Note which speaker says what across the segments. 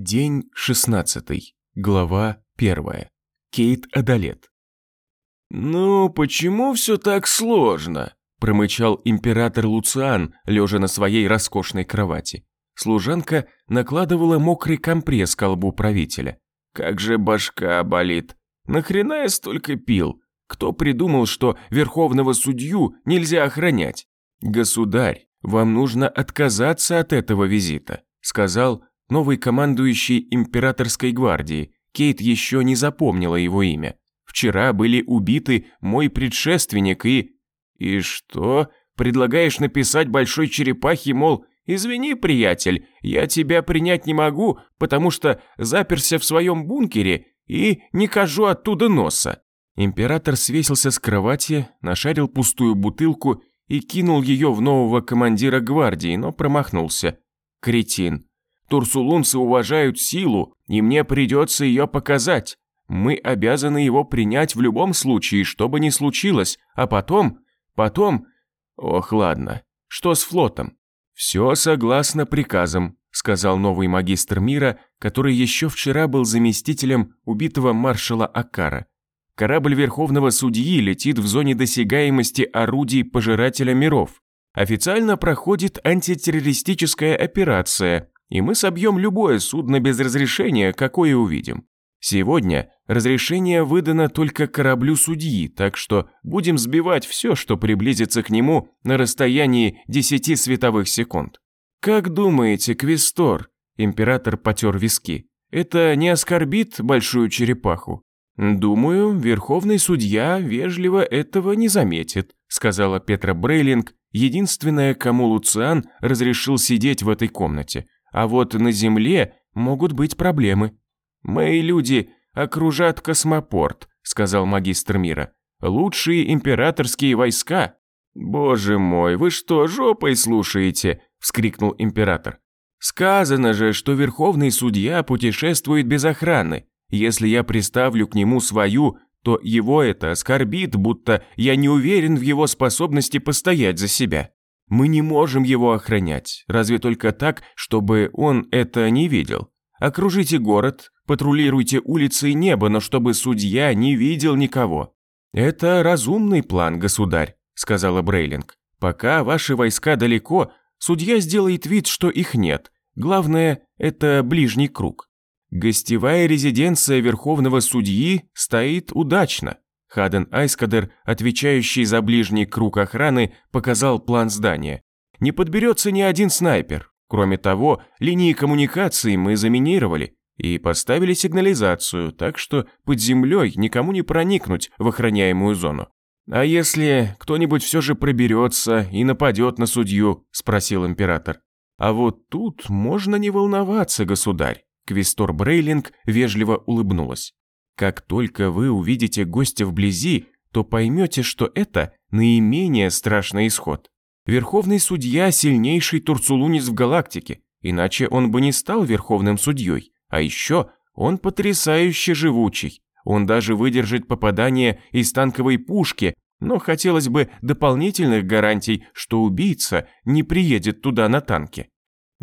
Speaker 1: День 16. Глава 1. Кейт Адалет.
Speaker 2: «Ну, почему все так сложно?» – промычал император Луциан, лежа на своей роскошной кровати. Служанка накладывала мокрый компресс к колбу правителя. «Как же башка болит! Нахрена я столько пил? Кто придумал, что верховного судью нельзя охранять? Государь, вам нужно отказаться от этого визита», – сказал новый командующий императорской гвардии. Кейт еще не запомнила его имя. Вчера были убиты мой предшественник и... И что? Предлагаешь написать большой черепахе, мол, «Извини, приятель, я тебя принять не могу, потому что заперся в своем бункере и не хожу оттуда носа». Император свесился с кровати, нашарил пустую бутылку и кинул ее в нового командира гвардии, но промахнулся. Кретин. Турсулунцы уважают силу, и мне придется ее показать. Мы обязаны его принять в любом случае, что бы ни случилось, а потом... Потом... Ох, ладно. Что с флотом? Все согласно приказам, сказал новый магистр мира, который еще вчера был заместителем убитого маршала Акара. Корабль Верховного Судьи летит в зоне досягаемости орудий Пожирателя миров. Официально проходит антитеррористическая операция, и мы собьем любое судно без разрешения, какое увидим. Сегодня разрешение выдано только кораблю судьи, так что будем сбивать все, что приблизится к нему на расстоянии 10 световых секунд. Как думаете, Квестор, император потер виски, это не оскорбит большую черепаху? Думаю, верховный судья вежливо этого не заметит, сказала Петра Брейлинг, единственная, кому Луциан разрешил сидеть в этой комнате – а вот на Земле могут быть проблемы. Мои люди окружат космопорт, сказал магистр мира. Лучшие императорские войска. Боже мой, вы что, жопой слушаете? вскрикнул император. Сказано же, что верховный судья путешествует без охраны. Если я приставлю к нему свою, то его это оскорбит, будто я не уверен в его способности постоять за себя. Мы не можем его охранять, разве только так, чтобы он это не видел. Окружите город, патрулируйте улицы и небо, но чтобы судья не видел никого. Это разумный план, государь, сказала Брейлинг. Пока ваши войска далеко, судья сделает вид, что их нет. Главное это ближний круг. Гостевая резиденция верховного судьи стоит удачно. Хаден Айскадер, отвечающий за ближний круг охраны, показал план здания. Не подберется ни один снайпер. Кроме того, линии коммуникации мы заминировали и поставили сигнализацию, так что под землей никому не проникнуть в охраняемую зону. «А если кто-нибудь все же проберется и нападет на судью?» – спросил император. «А вот тут можно не волноваться, государь». Квестор Брейлинг вежливо улыбнулась. Как только вы увидите гостя вблизи, то поймете, что это наименее страшный исход. Верховный судья – сильнейший турцулунец в галактике, иначе он бы не стал верховным судьей. А еще он потрясающе живучий. Он даже выдержит попадание из танковой пушки, но хотелось бы дополнительных гарантий, что убийца не приедет туда на танке.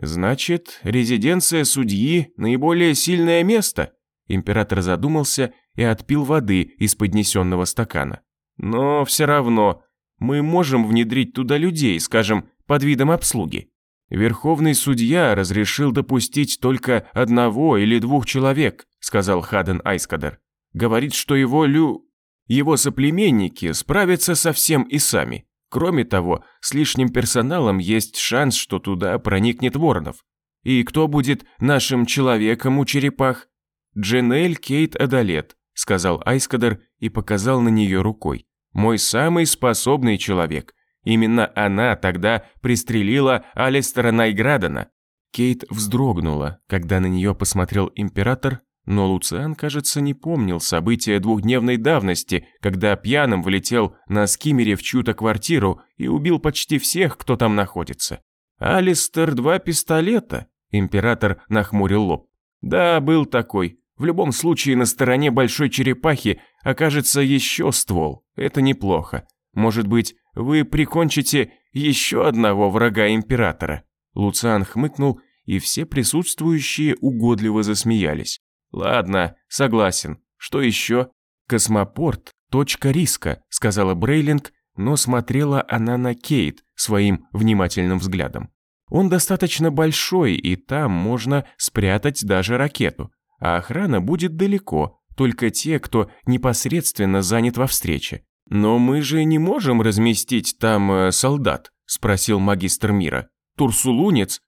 Speaker 2: Значит, резиденция судьи – наиболее сильное место? Император задумался и отпил воды из поднесенного стакана. «Но все равно, мы можем внедрить туда людей, скажем, под видом обслуги. Верховный судья разрешил допустить только одного или двух человек», сказал Хаден Айскадер. «Говорит, что его лю... его соплеменники справятся со всем и сами. Кроме того, с лишним персоналом есть шанс, что туда проникнет Воронов. И кто будет нашим человеком у черепах? «Дженель Кейт Адалет», – сказал Айскадер и показал на нее рукой. «Мой самый способный человек. Именно она тогда пристрелила Алистера Найградена». Кейт вздрогнула, когда на нее посмотрел император, но Луциан, кажется, не помнил события двухдневной давности, когда пьяным влетел на скиммере в чью-то квартиру и убил почти всех, кто там находится. «Алистер два пистолета?» Император нахмурил лоб. «Да, был такой. В любом случае на стороне большой черепахи окажется еще ствол. Это неплохо. Может быть, вы прикончите еще одного врага императора?» Луциан хмыкнул и все присутствующие угодливо засмеялись. «Ладно, согласен. Что еще?» «Космопорт – точка риска», – сказала Брейлинг, но смотрела она на Кейт своим внимательным взглядом. «Он достаточно большой, и там можно спрятать даже ракету, а охрана будет далеко, только те, кто непосредственно занят во встрече. Но мы же не можем разместить там э, солдат», – спросил магистр мира. «Турсулунец?»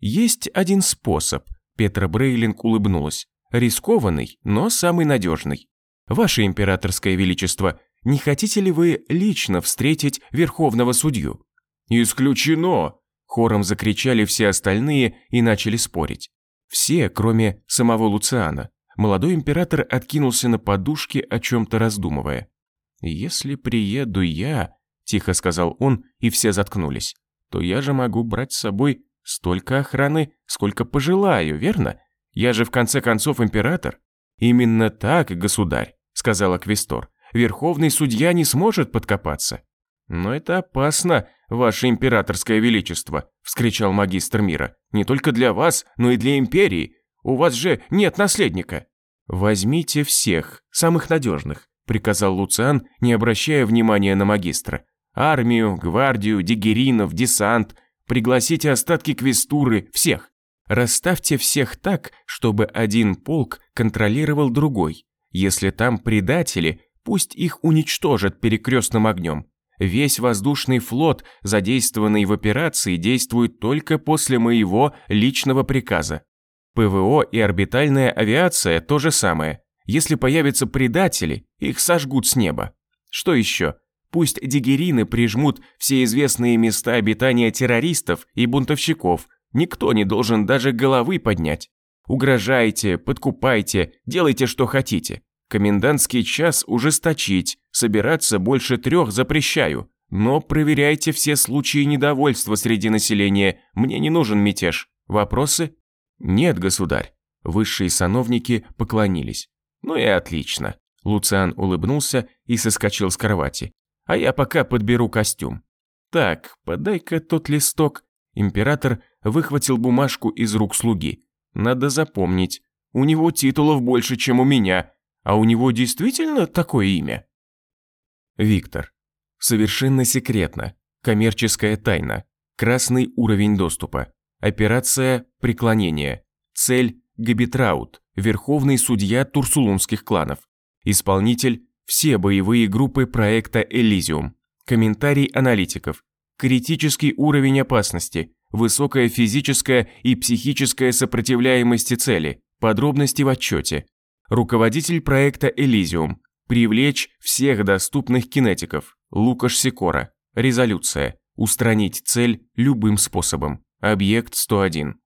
Speaker 2: «Есть один способ», – Петра Брейлинг улыбнулась. «Рискованный, но самый надежный. Ваше императорское величество, не хотите ли вы лично встретить верховного судью?» «Исключено!» – хором закричали все остальные и начали спорить. Все, кроме самого Луциана. Молодой император откинулся на подушке, о чем-то раздумывая. «Если приеду я», – тихо сказал он, и все заткнулись, «то я же могу брать с собой столько охраны, сколько пожелаю, верно? Я же в конце концов император». «Именно так, государь», – сказала Квестор. «Верховный судья не сможет подкопаться». «Но это опасно, ваше императорское величество», – вскричал магистр мира. «Не только для вас, но и для империи. У вас же нет наследника». «Возьмите всех, самых надежных», – приказал Луциан, не обращая внимания на магистра. «Армию, гвардию, дигеринов, десант. Пригласите остатки квестуры, всех. Расставьте всех так, чтобы один полк контролировал другой. Если там предатели, пусть их уничтожат перекрестным огнем. Весь воздушный флот, задействованный в операции, действует только после моего личного приказа. ПВО и орбитальная авиация – то же самое. Если появятся предатели, их сожгут с неба. Что еще? Пусть дигерины прижмут все известные места обитания террористов и бунтовщиков. Никто не должен даже головы поднять. Угрожайте, подкупайте, делайте, что хотите. Комендантский час ужесточить, собираться больше трех запрещаю. Но проверяйте все случаи недовольства среди населения, мне не нужен мятеж. Вопросы? «Нет, государь». Высшие сановники поклонились. «Ну и отлично». Луциан улыбнулся и соскочил с кровати. «А я пока подберу костюм». «Так, подай-ка тот листок». Император выхватил бумажку из рук слуги. «Надо запомнить. У него титулов больше, чем у меня. А у него действительно такое имя?» Виктор. Совершенно секретно. Коммерческая тайна. Красный уровень доступа. Операция «Преклонение». Цель – Габитраут, верховный судья турсулунских кланов. Исполнитель – все боевые группы проекта «Элизиум». Комментарий аналитиков. Критический уровень опасности, высокая физическая и психическая сопротивляемости цели, подробности в отчете. Руководитель проекта «Элизиум». Привлечь всех доступных кинетиков. Лукаш Сикора. Резолюция. Устранить цель любым способом. Объект 101.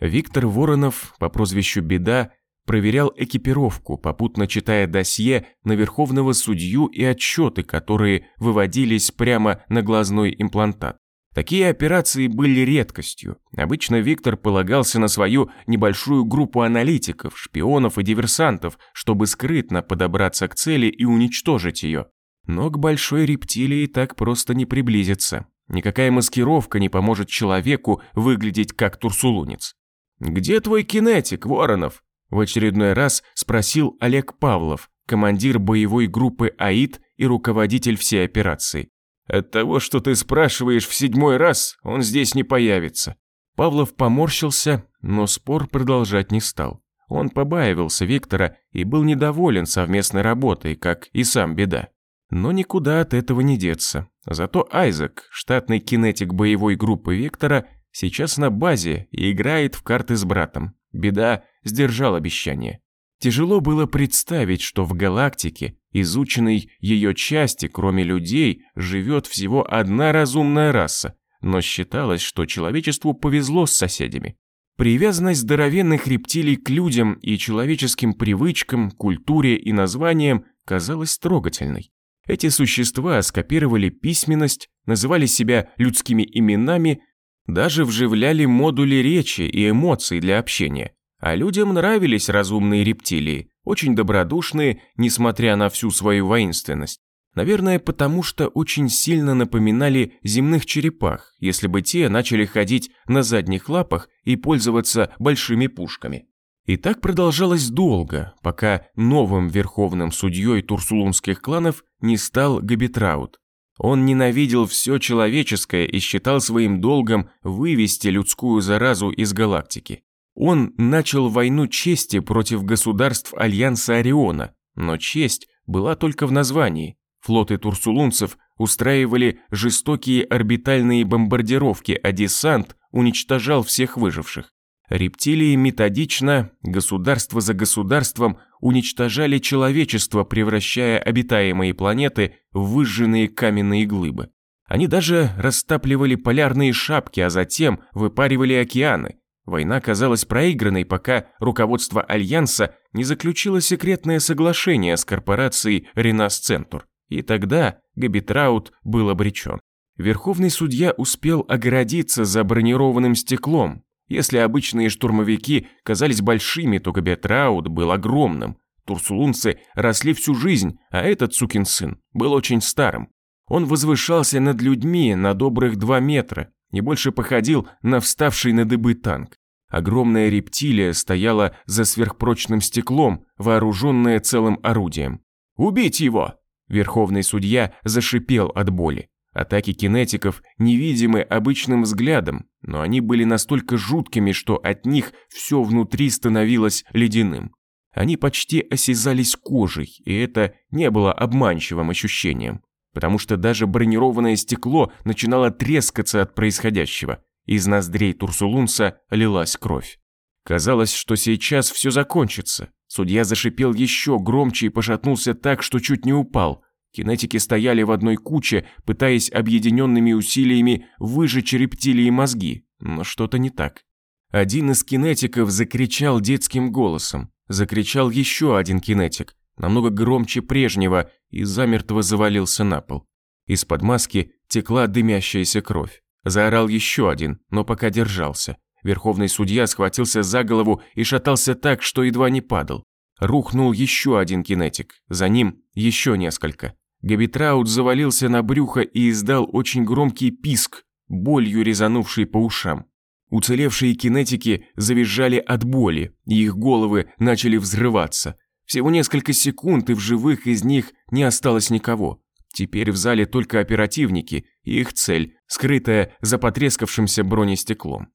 Speaker 2: Виктор Воронов по прозвищу Беда проверял экипировку, попутно читая досье на верховного судью и отчеты, которые выводились прямо на глазной имплантат. Такие операции были редкостью. Обычно Виктор полагался на свою небольшую группу аналитиков, шпионов и диверсантов, чтобы скрытно подобраться к цели и уничтожить ее. Но к большой рептилии так просто не приблизиться. Никакая маскировка не поможет человеку выглядеть как турсулунец. «Где твой кинетик, Воронов?» В очередной раз спросил Олег Павлов, командир боевой группы АИД и руководитель всей операции. «От того, что ты спрашиваешь в седьмой раз, он здесь не появится». Павлов поморщился, но спор продолжать не стал. Он побаивался Виктора и был недоволен совместной работой, как и сам Беда. Но никуда от этого не деться. Зато Айзек, штатный кинетик боевой группы Вектора, сейчас на базе и играет в карты с братом. Беда сдержал обещание. Тяжело было представить, что в галактике, изученной ее части, кроме людей, живет всего одна разумная раса, но считалось, что человечеству повезло с соседями. Привязанность здоровенных рептилий к людям и человеческим привычкам, культуре и названиям казалась трогательной. Эти существа скопировали письменность, называли себя людскими именами, даже вживляли модули речи и эмоций для общения. А людям нравились разумные рептилии, очень добродушные, несмотря на всю свою воинственность. Наверное, потому что очень сильно напоминали земных черепах, если бы те начали ходить на задних лапах и пользоваться большими пушками. И так продолжалось долго, пока новым верховным судьей турсулунских кланов не стал Габитраут. Он ненавидел все человеческое и считал своим долгом вывести людскую заразу из галактики. Он начал войну чести против государств Альянса Ориона, но честь была только в названии. Флоты турсулунцев устраивали жестокие орбитальные бомбардировки, а десант уничтожал всех выживших. Рептилии методично, государство за государством, уничтожали человечество, превращая обитаемые планеты в выжженные каменные глыбы. Они даже растапливали полярные шапки, а затем выпаривали океаны. Война казалась проигранной, пока руководство Альянса не заключило секретное соглашение с корпорацией Ренас Центур. И тогда Габитраут был обречен. Верховный судья успел оградиться за бронированным стеклом, если обычные штурмовики казались большими, то Габетраут был огромным. Турсулунцы росли всю жизнь, а этот сукин сын был очень старым. Он возвышался над людьми на добрых два метра и больше походил на вставший на дыбы танк. Огромная рептилия стояла за сверхпрочным стеклом, вооруженная целым орудием. «Убить его!» Верховный судья зашипел от боли. Атаки кинетиков невидимы обычным взглядом, но они были настолько жуткими, что от них все внутри становилось ледяным. Они почти осязались кожей, и это не было обманчивым ощущением, потому что даже бронированное стекло начинало трескаться от происходящего. Из ноздрей Турсулунса лилась кровь. Казалось, что сейчас все закончится. Судья зашипел еще громче и пошатнулся так, что чуть не упал – Кинетики стояли в одной куче, пытаясь объединенными усилиями выжечь рептилии мозги, но что-то не так. Один из кинетиков закричал детским голосом. Закричал еще один кинетик, намного громче прежнего, и замертво завалился на пол. Из-под маски текла дымящаяся кровь. Заорал еще один, но пока держался. Верховный судья схватился за голову и шатался так, что едва не падал. Рухнул еще один кинетик, за ним еще несколько. Габитраут завалился на брюхо и издал очень громкий писк, болью резанувший по ушам. Уцелевшие кинетики завизжали от боли, и их головы начали взрываться. Всего несколько секунд, и в живых из них не осталось никого. Теперь в зале только оперативники их цель, скрытая за потрескавшимся бронестеклом.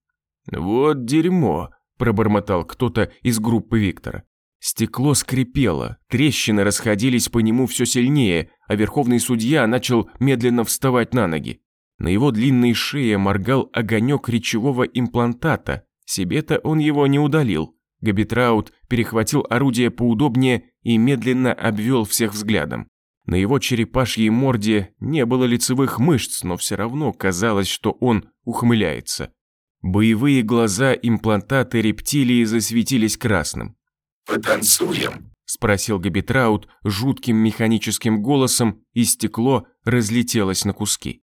Speaker 2: «Вот дерьмо», – пробормотал кто-то из группы Виктора. Стекло скрипело, трещины расходились по нему все сильнее, а верховный судья начал медленно вставать на ноги. На его длинной шее моргал огонек речевого имплантата. Себе-то он его не удалил. Габитраут перехватил орудие поудобнее и медленно обвел всех взглядом. На его черепашьей морде не было лицевых мышц, но все равно казалось, что он ухмыляется. Боевые глаза имплантата рептилии засветились красным.
Speaker 3: «Потанцуем?»
Speaker 2: – спросил Габитраут жутким механическим голосом, и стекло разлетелось на куски.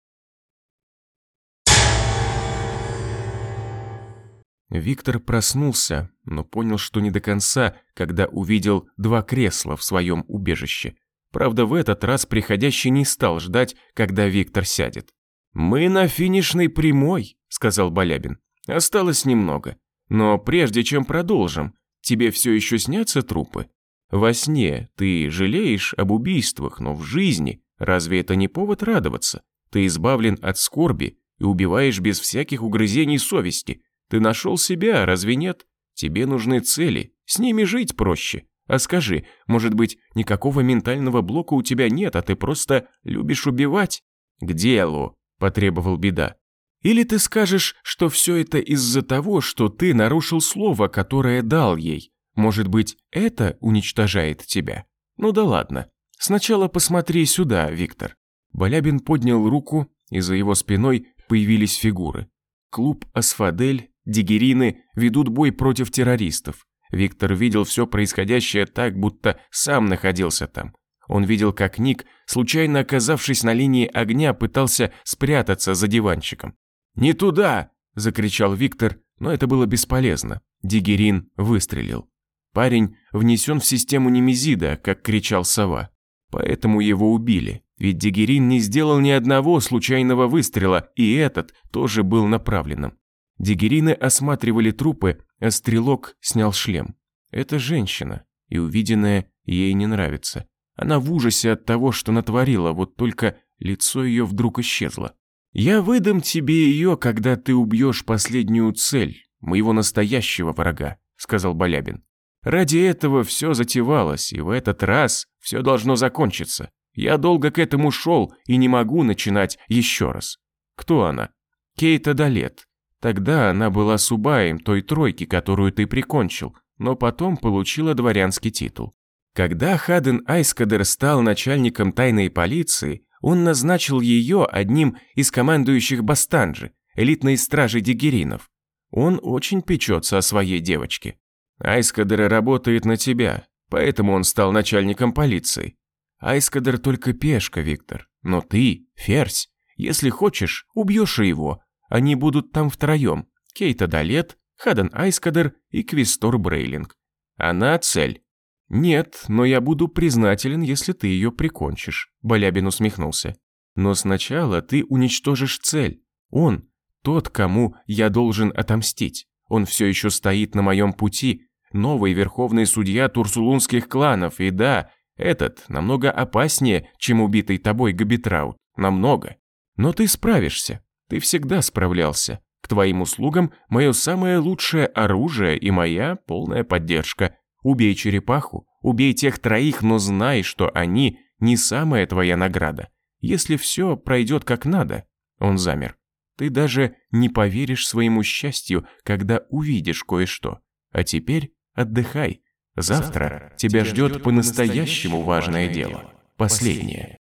Speaker 2: Виктор проснулся, но понял, что не до конца, когда увидел два кресла в своем убежище. Правда, в этот раз приходящий не стал ждать, когда Виктор сядет. «Мы на финишной прямой», – сказал Балябин. «Осталось немного. Но прежде чем продолжим, Тебе все еще снятся трупы? Во сне ты жалеешь об убийствах, но в жизни разве это не повод радоваться? Ты избавлен от скорби и убиваешь без всяких угрызений совести. Ты нашел себя, разве нет? Тебе нужны цели, с ними жить проще. А скажи, может быть, никакого ментального блока у тебя нет, а ты просто любишь убивать? К делу, потребовал беда. Или ты скажешь, что все это из-за того, что ты нарушил слово, которое дал ей. Может быть, это уничтожает тебя? Ну да ладно. Сначала посмотри сюда, Виктор. Балябин поднял руку, и за его спиной появились фигуры. Клуб «Асфадель», «Дигерины» ведут бой против террористов. Виктор видел все происходящее так, будто сам находился там. Он видел, как Ник, случайно оказавшись на линии огня, пытался спрятаться за диванчиком. «Не туда!» – закричал Виктор, но это было бесполезно. Дигерин выстрелил. Парень внесен в систему Немезида, как кричал сова. Поэтому его убили.
Speaker 4: Ведь Дигерин не сделал ни одного случайного выстрела, и этот тоже был направленным. Дигерины осматривали трупы, а стрелок снял шлем. Это женщина, и увиденное ей не нравится. Она в ужасе от того, что натворила, вот только лицо ее вдруг исчезло. «Я выдам тебе ее, когда ты убьешь последнюю цель, моего настоящего врага», — сказал Балябин. «Ради этого все затевалось, и в этот раз все должно закончиться. Я долго к этому шел и не могу начинать еще раз». «Кто она?» «Кейт Адалет. Тогда она была субаем той тройки, которую ты прикончил, но потом получила дворянский титул. Когда Хаден Айскадер стал начальником тайной полиции, он назначил ее одним из командующих Бастанджи, элитной стражи дигеринов. Он очень печется о своей девочке. Айскадер работает на тебя, поэтому он стал начальником полиции. Айскадер только пешка, Виктор, но ты – ферзь. Если хочешь, убьешь его. Они будут там втроем. Кейта Далет, Хаден Айскадер и Квистор Брейлинг. Она цель. «Нет, но я буду признателен, если ты ее прикончишь», – Балябин усмехнулся. «Но сначала ты уничтожишь цель. Он – тот, кому я должен отомстить. Он все еще стоит на моем пути, новый верховный судья турсулунских кланов, и да, этот намного опаснее, чем убитый тобой Габитраут, намного. Но ты справишься, ты всегда справлялся. К твоим услугам мое самое лучшее оружие и моя полная поддержка – Убей черепаху, убей тех троих, но знай, что они не самая твоя награда. Если все пройдет как надо, он замер. Ты даже не поверишь своему счастью, когда увидишь кое-что. А теперь отдыхай. Завтра, Завтра тебя, ждет по-настоящему важное дело. Последнее.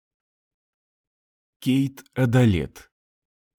Speaker 2: Кейт Адалет.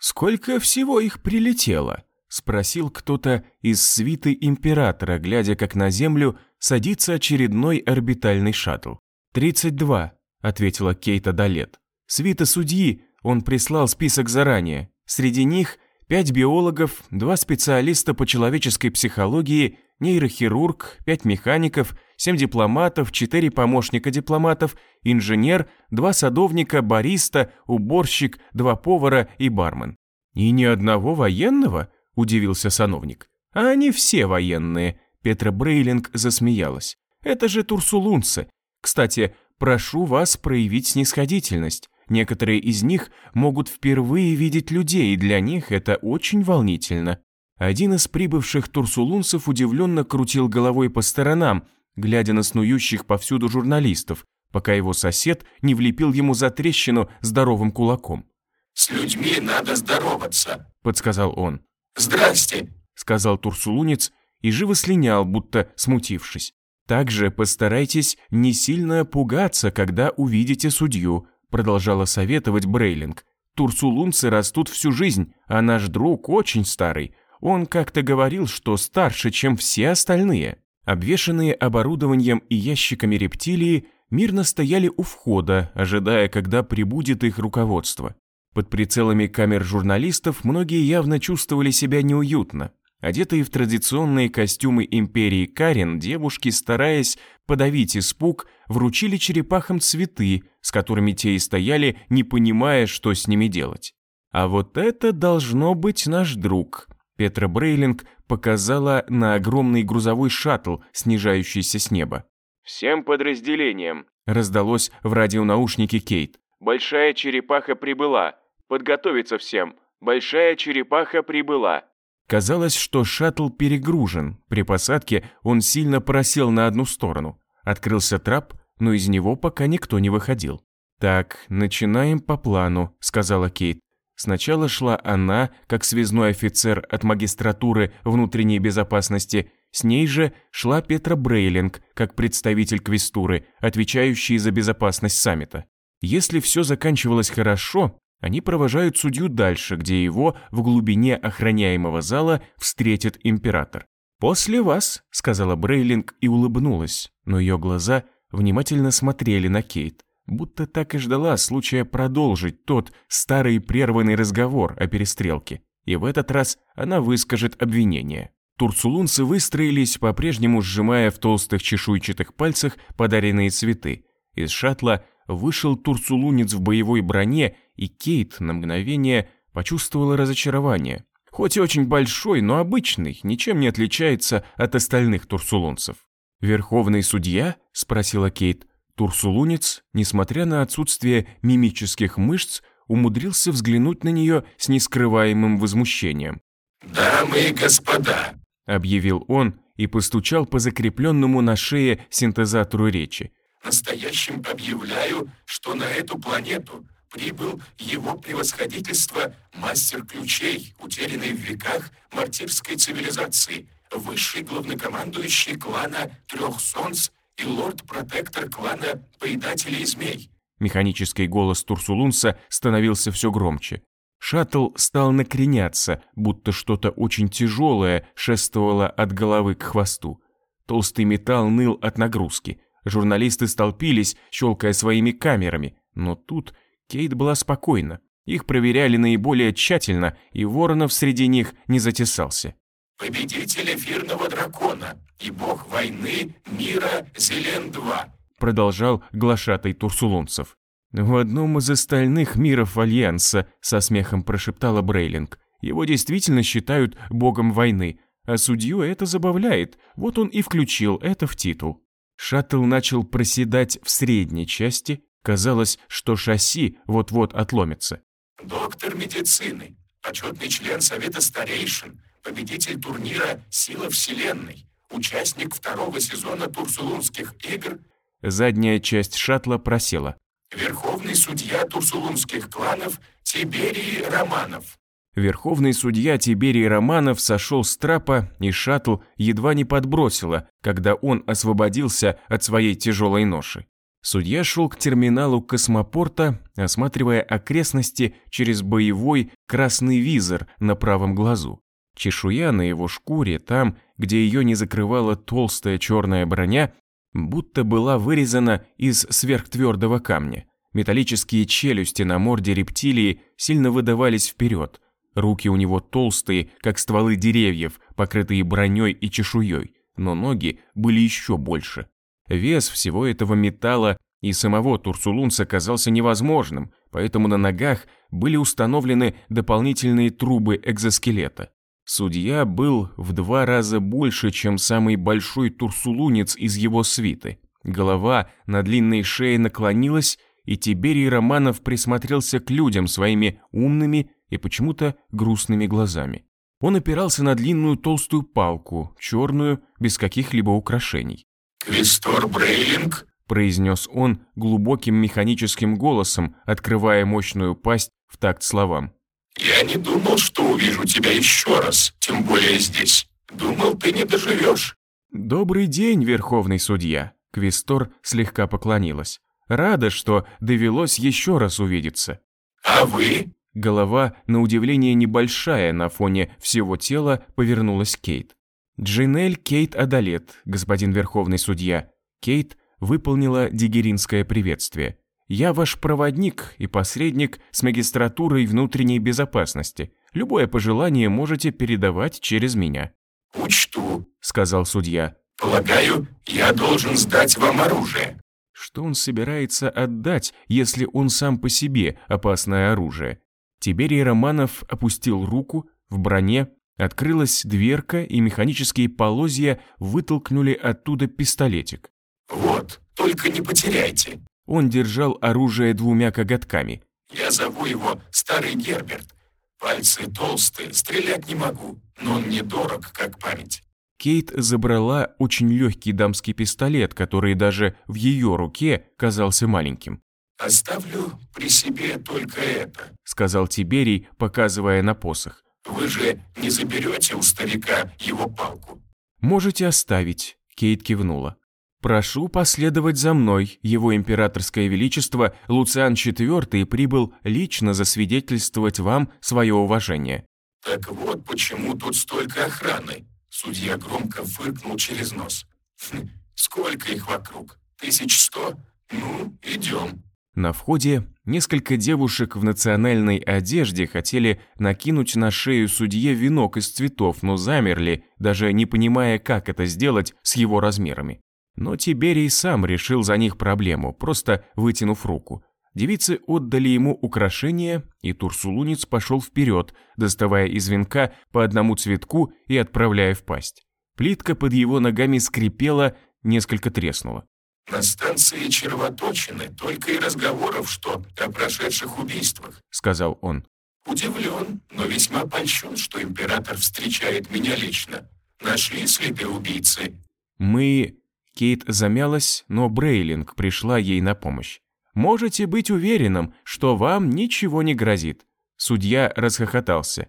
Speaker 2: Сколько всего их прилетело? Спросил кто-то из свиты императора, глядя, как на Землю садится очередной орбитальный шаттл. «32», — ответила Кейта Далет. «Свита судьи, он прислал список заранее. Среди них пять биологов, два специалиста по человеческой психологии, нейрохирург, пять механиков, семь дипломатов, четыре помощника дипломатов, инженер, два садовника, бариста, уборщик, два повара и бармен. «И ни одного военного?» – удивился сановник. «А они все военные». Петра Брейлинг засмеялась. «Это же турсулунцы. Кстати, прошу вас проявить снисходительность. Некоторые из них могут впервые видеть людей, и для них это очень волнительно». Один из прибывших турсулунцев удивленно крутил головой по сторонам, глядя на снующих повсюду журналистов, пока его сосед не влепил ему за трещину здоровым кулаком.
Speaker 3: «С людьми надо здороваться», —
Speaker 2: подсказал он.
Speaker 3: «Здрасте», —
Speaker 2: сказал турсулунец и живо слинял, будто смутившись. «Также постарайтесь не сильно пугаться, когда увидите судью», продолжала советовать Брейлинг. «Турсулунцы растут всю жизнь, а наш друг очень старый. Он как-то говорил, что старше, чем все остальные». Обвешанные оборудованием и ящиками рептилии мирно стояли у входа, ожидая, когда прибудет их руководство. Под прицелами камер журналистов многие явно чувствовали себя неуютно. Одетые в традиционные костюмы империи Карен, девушки, стараясь подавить испуг, вручили черепахам цветы, с которыми те и стояли, не понимая, что с ними делать. «А вот это должно быть наш друг», Петра Брейлинг показала на огромный грузовой шаттл, снижающийся с неба. «Всем подразделениям», — раздалось в радионаушнике Кейт. «Большая черепаха прибыла. Подготовиться всем. Большая черепаха прибыла». Казалось, что шаттл перегружен. При посадке он сильно просел на одну сторону. Открылся трап, но из него пока никто не выходил. «Так, начинаем по плану», — сказала Кейт. Сначала шла она, как связной офицер от магистратуры внутренней безопасности, с ней же шла Петра Брейлинг, как представитель квестуры, отвечающий за безопасность саммита. Если все заканчивалось хорошо, они провожают судью дальше, где его в глубине охраняемого зала встретит император. «После вас», — сказала Брейлинг и улыбнулась, но ее глаза внимательно смотрели на Кейт, будто так и ждала случая продолжить тот старый прерванный разговор о перестрелке. И в этот раз она выскажет обвинение. Турцулунцы выстроились, по-прежнему сжимая в толстых чешуйчатых пальцах подаренные цветы. Из шаттла вышел турсулунец в боевой броне, и Кейт на мгновение почувствовала разочарование. Хоть и очень большой, но обычный, ничем не отличается от остальных турсулунцев. «Верховный судья?» – спросила Кейт. Турсулунец, несмотря на отсутствие мимических мышц, умудрился взглянуть на нее с нескрываемым возмущением.
Speaker 3: «Дамы и господа», –
Speaker 2: объявил он и постучал по закрепленному на шее синтезатору речи.
Speaker 3: «Настоящим объявляю, что на эту планету прибыл его превосходительство мастер ключей, утерянный в веках мартирской цивилизации, высший главнокомандующий клана Трех Солнц и лорд-протектор клана Поедателей Змей.
Speaker 2: Механический голос Турсулунса становился все громче. Шаттл стал накреняться, будто что-то очень тяжелое шествовало от головы к хвосту. Толстый металл ныл от нагрузки. Журналисты столпились, щелкая своими камерами, но тут Кейт была спокойна. Их проверяли наиболее тщательно, и Воронов среди них не затесался.
Speaker 3: «Победитель эфирного дракона и бог войны мира Зелен-2»,
Speaker 2: продолжал глашатай Турсулунцев. «В одном из остальных миров Альянса», со смехом прошептала Брейлинг. «Его действительно считают богом войны, а судью это забавляет, вот он и включил это в титул». Шаттл начал проседать в средней части, Казалось, что шасси вот-вот отломится.
Speaker 3: «Доктор медицины, почетный член Совета Старейшин, победитель турнира «Сила Вселенной», участник второго сезона Турсулунских игр».
Speaker 2: Задняя часть шаттла просела.
Speaker 3: «Верховный судья Турсулунских кланов Тиберий Романов».
Speaker 2: Верховный судья Тиберий Романов сошел с трапа, и шаттл едва не подбросило, когда он освободился от своей тяжелой ноши. Судья шел к терминалу космопорта, осматривая окрестности через боевой красный визор на правом глазу. Чешуя на его шкуре, там, где ее не закрывала толстая черная броня, будто была вырезана из сверхтвердого камня. Металлические челюсти на морде рептилии сильно выдавались вперед. Руки у него толстые, как стволы деревьев, покрытые броней и чешуей, но ноги были еще больше. Вес всего этого металла и самого Турсулунца казался невозможным, поэтому на ногах были установлены дополнительные трубы экзоскелета. Судья был в два раза больше, чем самый большой турсулунец из его свиты. Голова на длинной шее наклонилась, и Тиберий Романов присмотрелся к людям своими умными и почему-то грустными глазами. Он опирался на длинную толстую палку, черную, без каких-либо украшений.
Speaker 3: «Квестор Брейлинг», –
Speaker 2: произнес он глубоким механическим голосом, открывая мощную пасть в такт словам.
Speaker 3: «Я не думал, что увижу тебя еще раз, тем более здесь. Думал, ты не доживешь».
Speaker 2: «Добрый день, Верховный Судья», – Квестор слегка поклонилась. «Рада, что довелось еще раз увидеться».
Speaker 3: «А вы?»
Speaker 2: Голова, на удивление небольшая на фоне всего тела, повернулась Кейт. Джинель Кейт Адалет, господин Верховный Судья. Кейт выполнила дигеринское приветствие. Я ваш проводник и посредник с магистратурой внутренней безопасности. Любое пожелание можете передавать через меня.
Speaker 3: «Учту», —
Speaker 2: сказал судья.
Speaker 3: «Полагаю, я должен сдать вам оружие».
Speaker 2: Что он собирается отдать, если он сам по себе опасное оружие? Тиберий Романов опустил руку, в броне Открылась дверка, и механические полозья вытолкнули оттуда пистолетик.
Speaker 3: «Вот, только не потеряйте!»
Speaker 2: Он держал оружие двумя коготками.
Speaker 3: «Я зову его Старый Герберт. Пальцы толстые, стрелять не могу, но он мне дорог, как память».
Speaker 2: Кейт забрала очень легкий дамский пистолет, который даже в ее руке казался маленьким.
Speaker 3: «Оставлю при себе только это», —
Speaker 2: сказал Тиберий, показывая на посох.
Speaker 3: Вы же не заберете у старика его палку?»
Speaker 2: «Можете оставить», — Кейт кивнула. «Прошу последовать за мной. Его императорское величество Луциан IV прибыл лично засвидетельствовать вам свое уважение».
Speaker 3: «Так вот почему тут столько охраны», — судья громко фыркнул через нос. «Хм, «Сколько их вокруг? Тысяч сто? Ну, идем».
Speaker 2: На входе несколько девушек в национальной одежде хотели накинуть на шею судье венок из цветов, но замерли, даже не понимая, как это сделать с его размерами. Но Тиберий сам решил за них проблему, просто вытянув руку. Девицы отдали ему украшения, и Турсулунец пошел вперед, доставая из венка по одному цветку и отправляя в пасть. Плитка под его ногами скрипела, несколько треснула.
Speaker 3: «На станции червоточины только и разговоров, что о прошедших убийствах», —
Speaker 2: сказал он.
Speaker 3: «Удивлен, но весьма польщен, что император встречает меня лично. Нашли следы убийцы?»
Speaker 2: «Мы...» Кейт замялась, но Брейлинг пришла ей на помощь. Можете быть уверенным, что вам ничего не грозит». Судья расхохотался.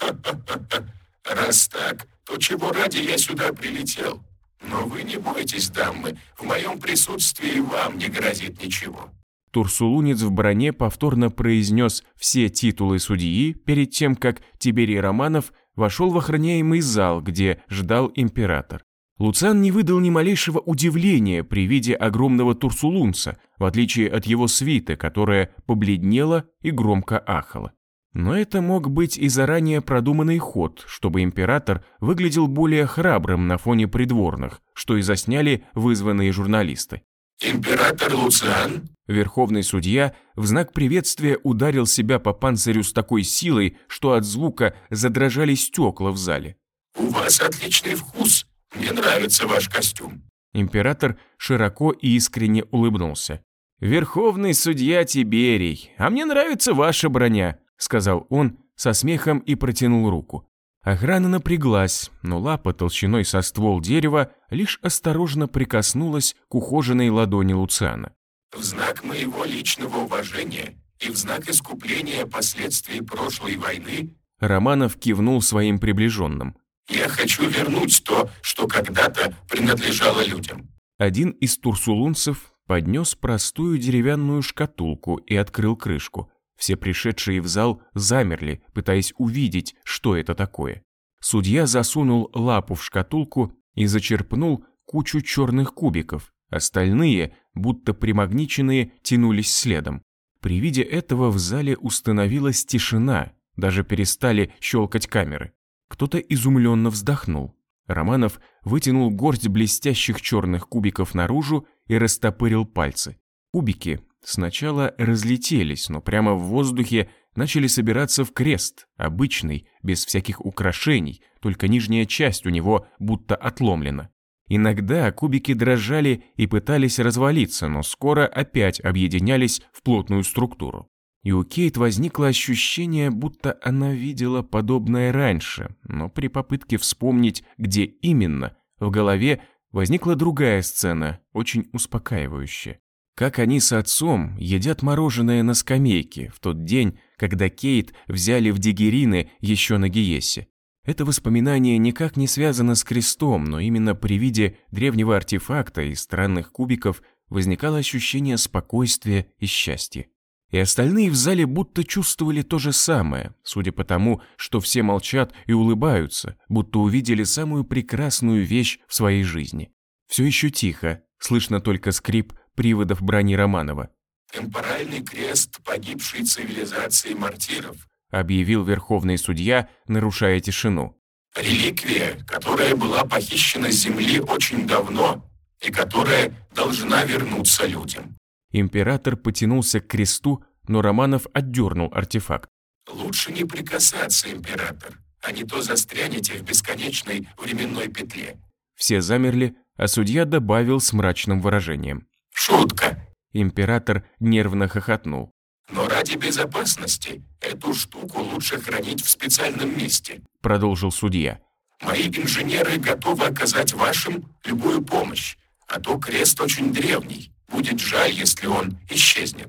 Speaker 3: Раз так, то чего ради я сюда прилетел? Но вы не бойтесь, дамы, в моем присутствии вам не грозит ничего».
Speaker 2: Турсулунец в броне повторно произнес все титулы судьи перед тем, как Тиберий Романов вошел в охраняемый зал, где ждал император. Луциан не выдал ни малейшего удивления при виде огромного турсулунца, в отличие от его свиты, которая побледнела и громко ахала. Но это мог быть и заранее продуманный ход, чтобы император выглядел более храбрым на фоне придворных, что и засняли вызванные журналисты.
Speaker 3: «Император Луциан?»
Speaker 2: Верховный судья в знак приветствия ударил себя по панцирю с такой силой, что от звука задрожали стекла в зале.
Speaker 3: «У вас отличный вкус. Мне нравится ваш костюм».
Speaker 2: Император широко и искренне улыбнулся. «Верховный судья Тиберий, а мне нравится ваша броня», сказал он со смехом и протянул руку. Охрана напряглась, но лапа толщиной со ствол дерева лишь осторожно прикоснулась к ухоженной ладони Луциана.
Speaker 3: «В знак моего личного уважения и в знак искупления последствий прошлой войны...»
Speaker 2: Романов кивнул своим приближенным.
Speaker 3: Я хочу вернуть то, что когда-то принадлежало людям».
Speaker 2: Один из турсулунцев поднес простую деревянную шкатулку и открыл крышку. Все пришедшие в зал замерли, пытаясь увидеть, что это такое. Судья засунул лапу в шкатулку и зачерпнул кучу черных кубиков. Остальные, будто примагниченные, тянулись следом. При виде этого в зале установилась тишина, даже перестали щелкать камеры. Кто-то изумленно вздохнул. Романов вытянул горсть блестящих черных кубиков наружу и растопырил пальцы. Кубики сначала разлетелись, но прямо в воздухе начали собираться в крест, обычный, без всяких украшений, только нижняя часть у него будто отломлена. Иногда кубики дрожали и пытались развалиться, но скоро опять объединялись в плотную структуру. И у Кейт возникло ощущение, будто она видела подобное раньше, но при попытке вспомнить, где именно, в голове возникла другая сцена, очень успокаивающая. Как они с отцом едят мороженое на скамейке в тот день, когда Кейт взяли в Дигерины еще на Гиесе. Это воспоминание никак не связано с крестом, но именно при виде древнего артефакта и странных кубиков возникало ощущение спокойствия и счастья. И остальные в зале будто чувствовали то же самое, судя по тому, что все молчат и улыбаются, будто увидели самую прекрасную вещь в своей жизни. Все еще тихо, слышно только скрип приводов брони Романова.
Speaker 3: «Темпоральный крест погибшей цивилизации мартиров»,
Speaker 2: объявил верховный судья, нарушая тишину.
Speaker 3: «Реликвия, которая была похищена с Земли очень давно и которая должна вернуться людям.
Speaker 2: Император потянулся к кресту, но Романов отдернул артефакт.
Speaker 3: «Лучше не прикасаться, император, а не то застрянете в бесконечной временной петле».
Speaker 2: Все замерли, а судья добавил с мрачным выражением.
Speaker 3: «Шутка!»
Speaker 2: Император нервно хохотнул.
Speaker 3: «Но ради безопасности эту штуку лучше хранить в специальном месте»,
Speaker 2: продолжил судья.
Speaker 3: «Мои инженеры готовы оказать вашим любую помощь, а то крест очень древний. Будет жаль, если он исчезнет».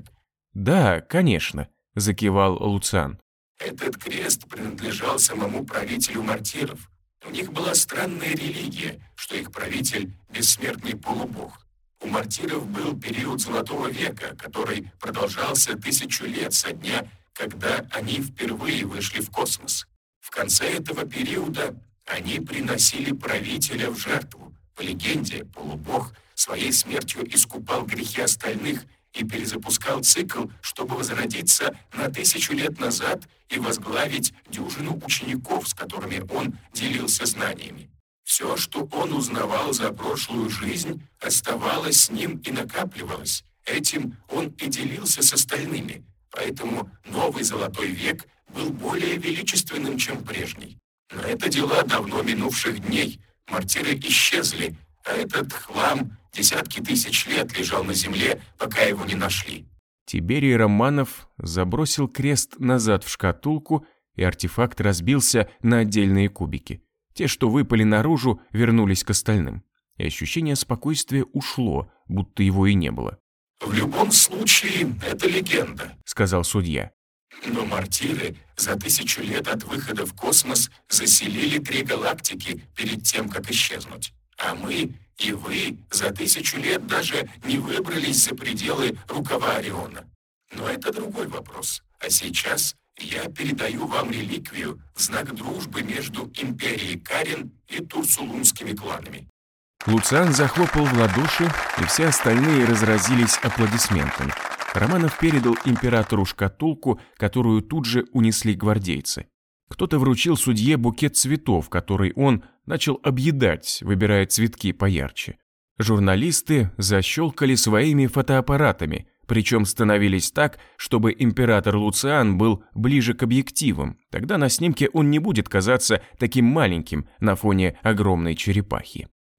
Speaker 2: «Да, конечно», — закивал Луциан.
Speaker 3: «Этот крест принадлежал самому правителю мартиров. У них была странная религия, что их правитель — бессмертный полубог. У мартиров был период Золотого века, который продолжался тысячу лет со дня, когда они впервые вышли в космос. В конце этого периода они приносили правителя в жертву. По легенде, полубог своей смертью искупал грехи остальных и перезапускал цикл, чтобы возродиться на тысячу лет назад и возглавить дюжину учеников, с которыми он делился знаниями. Все, что он узнавал за прошлую жизнь, оставалось с ним и накапливалось. Этим он и делился с остальными. Поэтому новый золотой век был более величественным, чем прежний. Но это дела давно минувших дней. Мартиры исчезли, а этот хлам десятки тысяч лет лежал на земле, пока его не нашли.
Speaker 2: Тиберий Романов забросил крест назад в шкатулку, и артефакт разбился на отдельные кубики. Те, что выпали наружу, вернулись к остальным. И ощущение спокойствия ушло, будто его и не было.
Speaker 3: «В любом случае, это легенда», —
Speaker 2: сказал судья.
Speaker 3: «Но мартиры за тысячу лет от выхода в космос заселили три галактики перед тем, как исчезнуть. А мы и вы за тысячу лет даже не выбрались за пределы рукава Ориона. Но это другой вопрос. А сейчас я передаю вам реликвию в знак дружбы между империей Карен и турсулунскими кланами.
Speaker 2: Луциан захлопал в ладоши, и все остальные разразились аплодисментами. Романов передал императору шкатулку, которую тут же унесли гвардейцы. Кто-то вручил судье букет цветов, который он начал объедать, выбирая цветки поярче. Журналисты защелкали своими фотоаппаратами, причем становились так, чтобы император Луциан был ближе к объективам. Тогда на снимке он не будет казаться таким маленьким на фоне огромной черепахи.